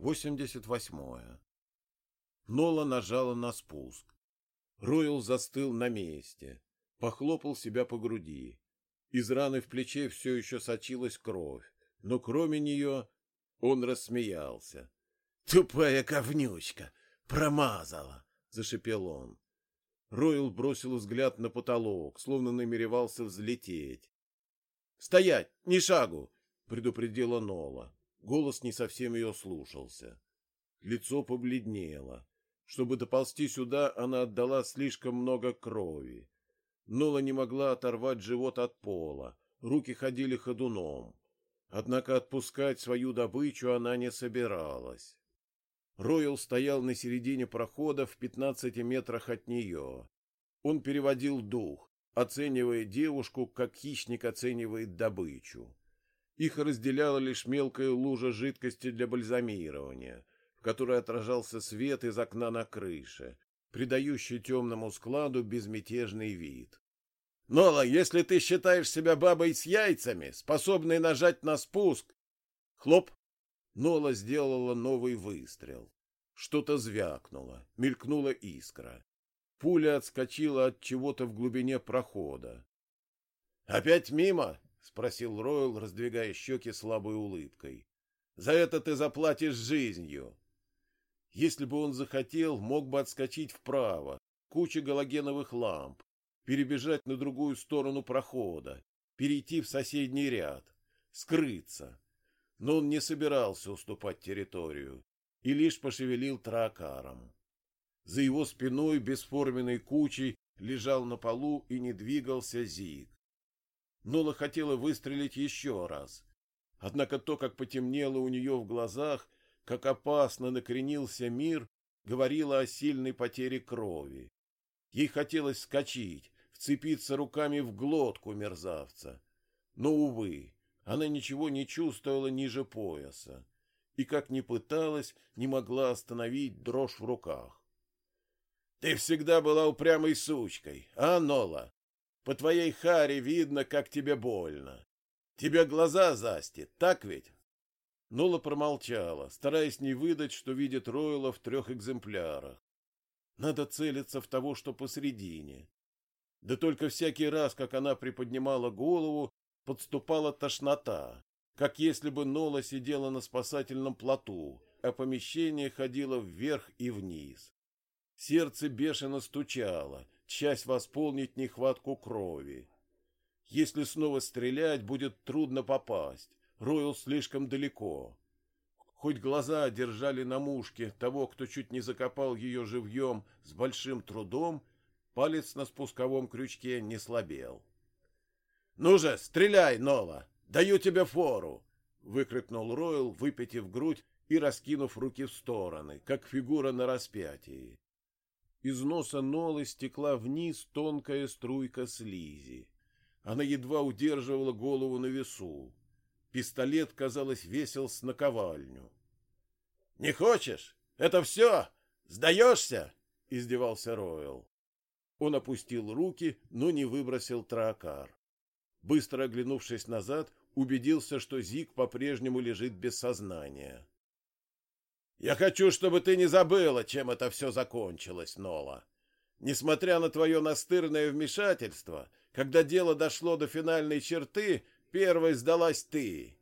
88. Нола нажала на спуск. Ройл застыл на месте, похлопал себя по груди. Из раны в плече все еще сочилась кровь, но кроме нее он рассмеялся. — Тупая ковнючка! Промазала! — зашипел он. Ройл бросил взгляд на потолок, словно намеревался взлететь. — Стоять! Ни шагу! — предупредила Нола. Голос не совсем ее слушался. Лицо побледнело. Чтобы доползти сюда, она отдала слишком много крови. Нола не могла оторвать живот от пола. Руки ходили ходуном. Однако отпускать свою добычу она не собиралась. Ройл стоял на середине прохода в пятнадцати метрах от нее. Он переводил дух, оценивая девушку, как хищник оценивает добычу. Их разделяла лишь мелкая лужа жидкости для бальзамирования, в которой отражался свет из окна на крыше, придающий темному складу безмятежный вид. «Нола, если ты считаешь себя бабой с яйцами, способной нажать на спуск...» Хлоп! Нола сделала новый выстрел. Что-то звякнуло, мелькнула искра. Пуля отскочила от чего-то в глубине прохода. «Опять мимо?» — спросил Ройл, раздвигая щеки слабой улыбкой. «За это ты заплатишь жизнью!» Если бы он захотел, мог бы отскочить вправо, куча галогеновых ламп, перебежать на другую сторону прохода, перейти в соседний ряд, скрыться. Но он не собирался уступать территорию и лишь пошевелил тракаром. За его спиной бесформенной кучей лежал на полу и не двигался Зиг. Нола хотела выстрелить еще раз. Однако то, как потемнело у нее в глазах, как опасно накренился мир, говорило о сильной потере крови. Ей хотелось скочить, вцепиться руками в глотку мерзавца. Но, увы, она ничего не чувствовала ниже пояса и, как ни пыталась, не могла остановить дрожь в руках. — Ты всегда была упрямой сучкой, а, Нола? По твоей харе видно, как тебе больно. Тебе глаза застит, так ведь? Нола промолчала, стараясь не выдать, что видит Ройла в трех экземплярах. Надо целиться в того, что посредине. Да только всякий раз, как она приподнимала голову, подступала тошнота, как если бы Нола сидела на спасательном плоту, а помещение ходило вверх и вниз. Сердце бешено стучало, часть восполнить нехватку крови. Если снова стрелять, будет трудно попасть. Ройл слишком далеко. Хоть глаза держали на мушке того, кто чуть не закопал ее живьем с большим трудом, палец на спусковом крючке не слабел. — Ну же, стреляй, Нола! Даю тебе фору! — выкрикнул Ройл, выпитив грудь и раскинув руки в стороны, как фигура на распятии. Из носа Нолы стекла вниз тонкая струйка слизи. Она едва удерживала голову на весу. Пистолет, казалось, весил с наковальню. — Не хочешь? Это все? Сдаешься? — издевался Ройл. Он опустил руки, но не выбросил тракар. Быстро оглянувшись назад, убедился, что Зик по-прежнему лежит без сознания. Я хочу, чтобы ты не забыла, чем это все закончилось, Нола. Несмотря на твое настырное вмешательство, когда дело дошло до финальной черты, первой сдалась ты.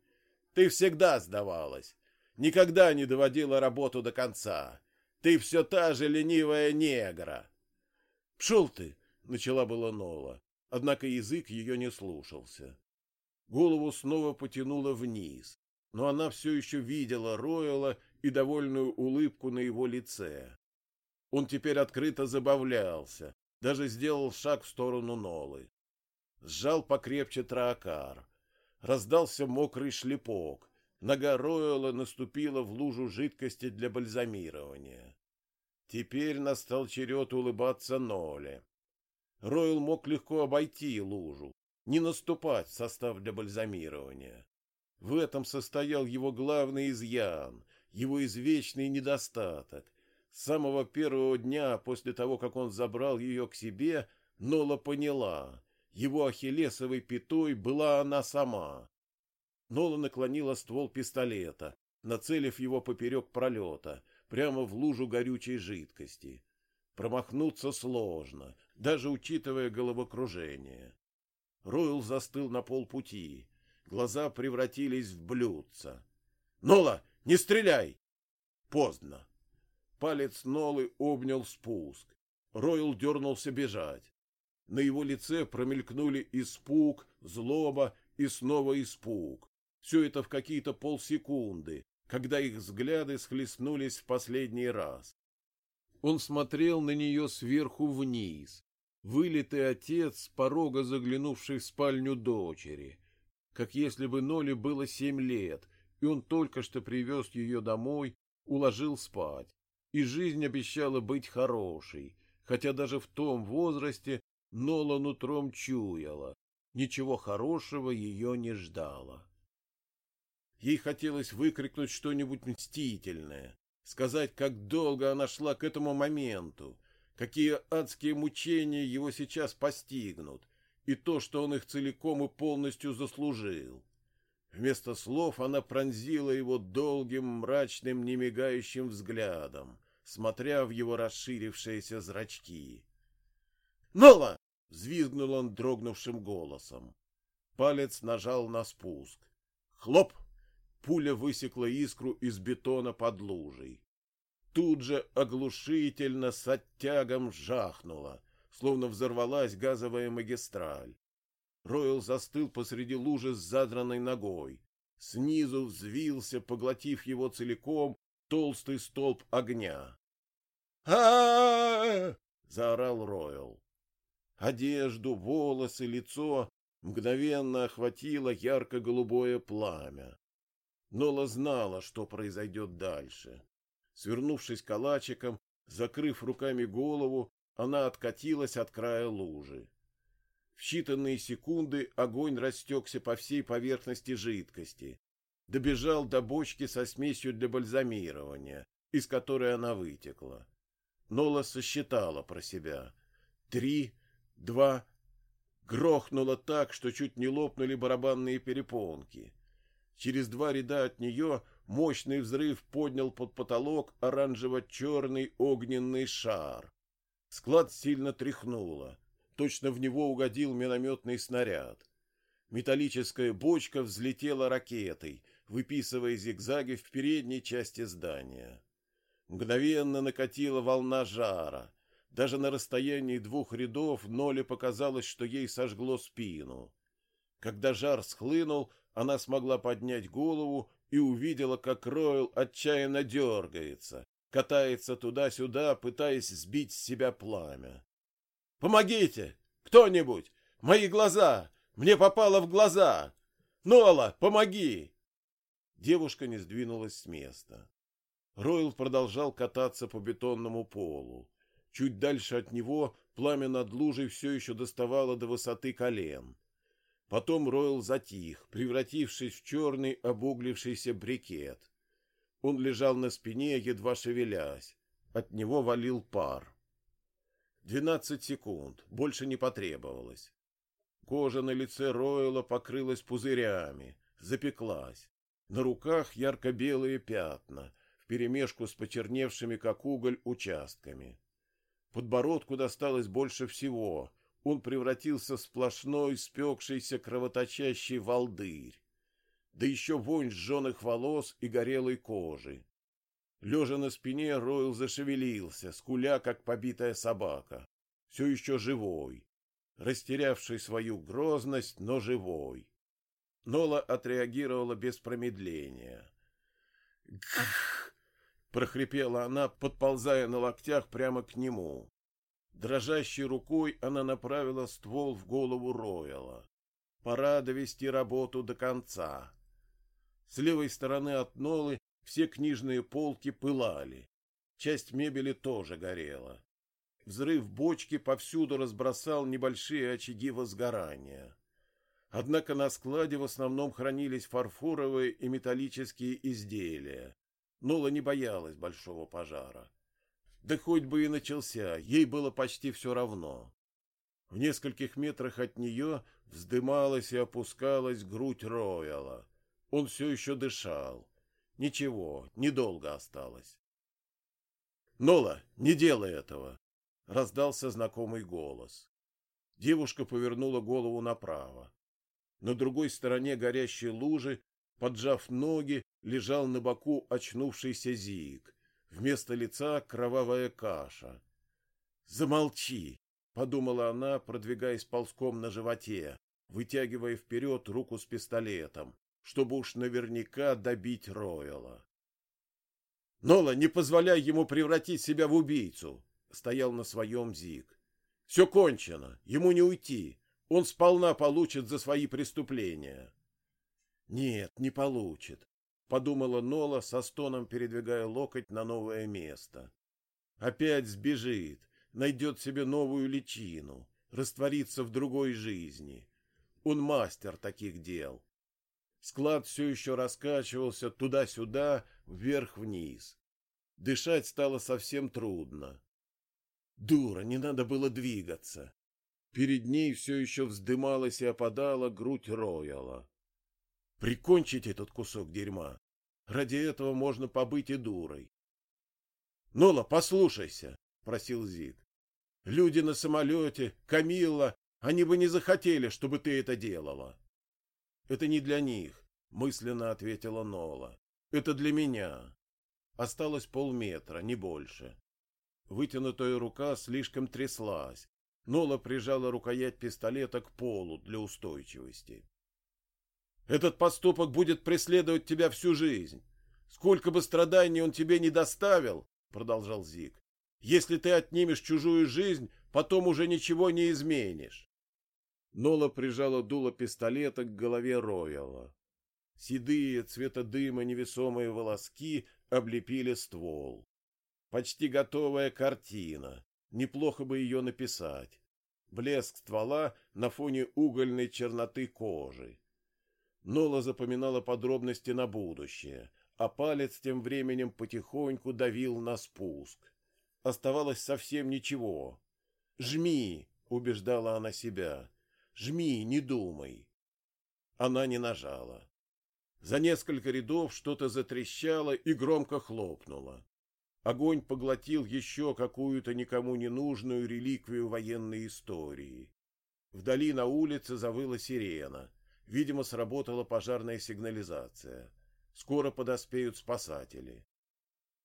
Ты всегда сдавалась. Никогда не доводила работу до конца. Ты все та же ленивая негра. — Пшел ты! — начала была Нола, однако язык ее не слушался. Голову снова потянуло вниз, но она все еще видела Ройла и довольную улыбку на его лице. Он теперь открыто забавлялся, даже сделал шаг в сторону Нолы. Сжал покрепче траакар. Раздался мокрый шлепок. Нога Ройла наступила в лужу жидкости для бальзамирования. Теперь настал черед улыбаться Ноле. Ройл мог легко обойти лужу, не наступать в состав для бальзамирования. В этом состоял его главный изъян, его извечный недостаток. С самого первого дня после того, как он забрал ее к себе, Нола поняла, его ахиллесовой пятой была она сама. Нола наклонила ствол пистолета, нацелив его поперек пролета, прямо в лужу горючей жидкости. Промахнуться сложно, даже учитывая головокружение. Ройл застыл на полпути. Глаза превратились в блюдца. «Нола, не стреляй!» Поздно. Палец Нолы обнял спуск. Ройл дернулся бежать. На его лице промелькнули испуг, злоба и снова испуг. Все это в какие-то полсекунды, когда их взгляды схлестнулись в последний раз. Он смотрел на нее сверху вниз, вылитый отец, с порога заглянувший в спальню дочери, как если бы Ноле было семь лет, и он только что привез ее домой, уложил спать, и жизнь обещала быть хорошей, хотя даже в том возрасте Нола нутром чуяла, ничего хорошего ее не ждало. Ей хотелось выкрикнуть что-нибудь мстительное, сказать, как долго она шла к этому моменту, какие адские мучения его сейчас постигнут, и то, что он их целиком и полностью заслужил. Вместо слов она пронзила его долгим, мрачным, немигающим взглядом, смотря в его расширившиеся зрачки. «Нола!» — взвизгнул он дрогнувшим голосом. Палец нажал на спуск. «Хлоп!» Пуля высекла искру из бетона под лужей. Тут же оглушительно с оттягом жахнула, словно взорвалась газовая магистраль. Ройл застыл посреди лужи с задранной ногой. Снизу взвился, поглотив его целиком, толстый столб огня. а заорал Ройл. Одежду, волосы, лицо мгновенно охватило ярко-голубое пламя. Нола знала, что произойдет дальше. Свернувшись калачиком, закрыв руками голову, она откатилась от края лужи. В считанные секунды огонь растекся по всей поверхности жидкости, добежал до бочки со смесью для бальзамирования, из которой она вытекла. Нола сосчитала про себя. Три, два... Грохнуло так, что чуть не лопнули барабанные перепонки. Через два ряда от нее мощный взрыв поднял под потолок оранжево-черный огненный шар. Склад сильно тряхнуло. Точно в него угодил минометный снаряд. Металлическая бочка взлетела ракетой, выписывая зигзаги в передней части здания. Мгновенно накатила волна жара. Даже на расстоянии двух рядов Ноле показалось, что ей сожгло спину. Когда жар схлынул, она смогла поднять голову и увидела, как Ройл отчаянно дергается, катается туда-сюда, пытаясь сбить с себя пламя. «Помогите! Кто-нибудь! Мои глаза! Мне попало в глаза! Нола, помоги!» Девушка не сдвинулась с места. Ройл продолжал кататься по бетонному полу. Чуть дальше от него пламя над лужей все еще доставало до высоты колен. Потом Ройл затих, превратившись в черный обуглившийся брикет. Он лежал на спине, едва шевелясь. От него валил пар. Двенадцать секунд, больше не потребовалось. Кожа на лице Ройла покрылась пузырями, запеклась. На руках ярко-белые пятна, вперемешку с почерневшими, как уголь, участками. Подбородку досталось больше всего, он превратился в сплошной, спекшийся, кровоточащий волдырь. Да еще вонь сженых волос и горелой кожи. Лежа на спине, Ройл зашевелился, скуля, как побитая собака. Все еще живой. Растерявший свою грозность, но живой. Нола отреагировала без промедления. «Гх!» — прохрипела она, подползая на локтях прямо к нему. Дрожащей рукой она направила ствол в голову Рояла. Пора довести работу до конца. С левой стороны от Нолы все книжные полки пылали. Часть мебели тоже горела. Взрыв бочки повсюду разбросал небольшие очаги возгорания. Однако на складе в основном хранились фарфоровые и металлические изделия. Нола не боялась большого пожара. Да хоть бы и начался, ей было почти все равно. В нескольких метрах от нее вздымалась и опускалась грудь Рояла. Он все еще дышал. Ничего, недолго осталось. «Нола, не делай этого!» — раздался знакомый голос. Девушка повернула голову направо. На другой стороне горящей лужи, поджав ноги, лежал на боку очнувшийся Зиг. Вместо лица кровавая каша. «Замолчи!» — подумала она, продвигаясь ползком на животе, вытягивая вперед руку с пистолетом, чтобы уж наверняка добить Ройла. «Нола, не позволяй ему превратить себя в убийцу!» — стоял на своем Зиг. «Все кончено, ему не уйти, он сполна получит за свои преступления». «Нет, не получит», — подумала Нола, со стоном передвигая локоть на новое место. «Опять сбежит, найдет себе новую личину, растворится в другой жизни. Он мастер таких дел. Склад все еще раскачивался туда-сюда, вверх-вниз. Дышать стало совсем трудно. Дура, не надо было двигаться. Перед ней все еще вздымалась и опадала грудь Рояла. Прикончить этот кусок дерьма. Ради этого можно побыть и дурой. — Нола, послушайся, — просил Зиг. — Люди на самолете, Камилла, они бы не захотели, чтобы ты это делала. — Это не для них, — мысленно ответила Нола. — Это для меня. Осталось полметра, не больше. Вытянутая рука слишком тряслась. Нола прижала рукоять пистолета к полу для устойчивости. «Этот поступок будет преследовать тебя всю жизнь. Сколько бы страданий он тебе не доставил, — продолжал Зик, — если ты отнимешь чужую жизнь, потом уже ничего не изменишь. Нола прижала дуло пистолета к голове Рояла. Седые цвета дыма невесомые волоски облепили ствол. Почти готовая картина. Неплохо бы ее написать. Блеск ствола на фоне угольной черноты кожи. Нола запоминала подробности на будущее, а палец тем временем потихоньку давил на спуск. Оставалось совсем ничего. «Жми!» — убеждала она себя. Жми, не думай. Она не нажала. За несколько рядов что-то затрещало и громко хлопнуло. Огонь поглотил еще какую-то никому не нужную реликвию военной истории. Вдали на улице завыла сирена. Видимо, сработала пожарная сигнализация. Скоро подоспеют спасатели.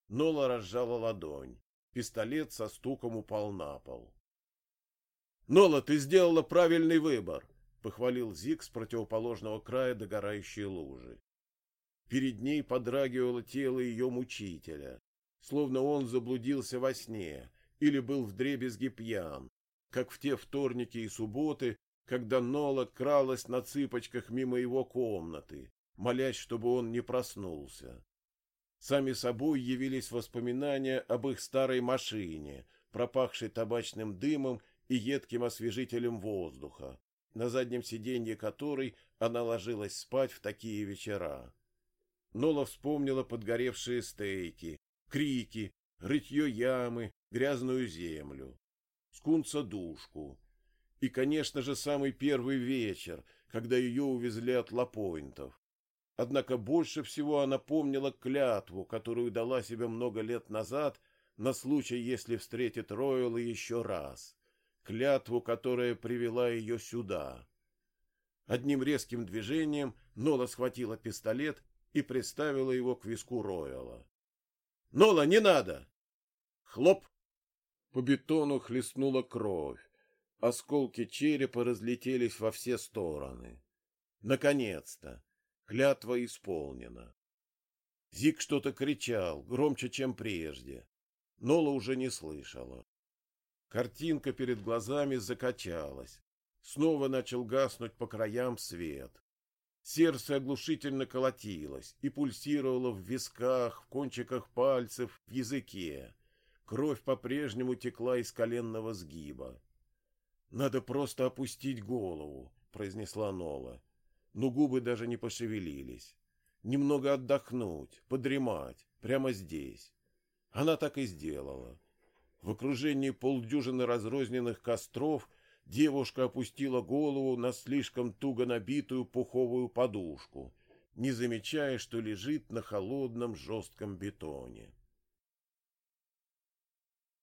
Нола разжала ладонь. Пистолет со стуком упал на пол. Нола, ты сделала правильный выбор, похвалил Зик с противоположного края догорающей лужи. Перед ней подрагивало тело ее мучителя, словно он заблудился во сне или был вдребезги пьян, как в те вторники и субботы, когда Нола кралась на цыпочках мимо его комнаты, молясь, чтобы он не проснулся. Сами собой явились воспоминания об их старой машине, пропахшей табачным дымом и едким освежителем воздуха, на заднем сиденье которой она ложилась спать в такие вечера. Нола вспомнила подгоревшие стейки, крики, рытье ямы, грязную землю, скунца-душку и, конечно же, самый первый вечер, когда ее увезли от Лапойнтов. Однако больше всего она помнила клятву, которую дала себе много лет назад на случай, если встретит Ройла еще раз клятву, которая привела ее сюда. Одним резким движением Нола схватила пистолет и приставила его к виску Рояла. «Нола, не надо!» Хлоп! По бетону хлестнула кровь. Осколки черепа разлетелись во все стороны. Наконец-то! Клятва исполнена. Зик что-то кричал, громче, чем прежде. Нола уже не слышала. Картинка перед глазами закачалась. Снова начал гаснуть по краям свет. Сердце оглушительно колотилось и пульсировало в висках, в кончиках пальцев, в языке. Кровь по-прежнему текла из коленного сгиба. «Надо просто опустить голову», — произнесла Нола. Но губы даже не пошевелились. Немного отдохнуть, подремать, прямо здесь. Она так и сделала. В окружении полдюжины разрозненных костров девушка опустила голову на слишком туго набитую пуховую подушку не замечая, что лежит на холодном жестком бетоне.